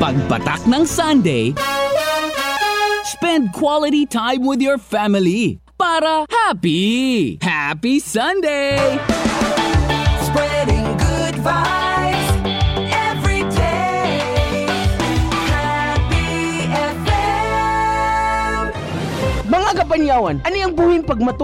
Pagpatak ng Sunday, spend quality time with your family para happy! Happy Sunday! Spreading good vibes every day. Happy FM. Mga kapanyawan, ano yung buhin pag matu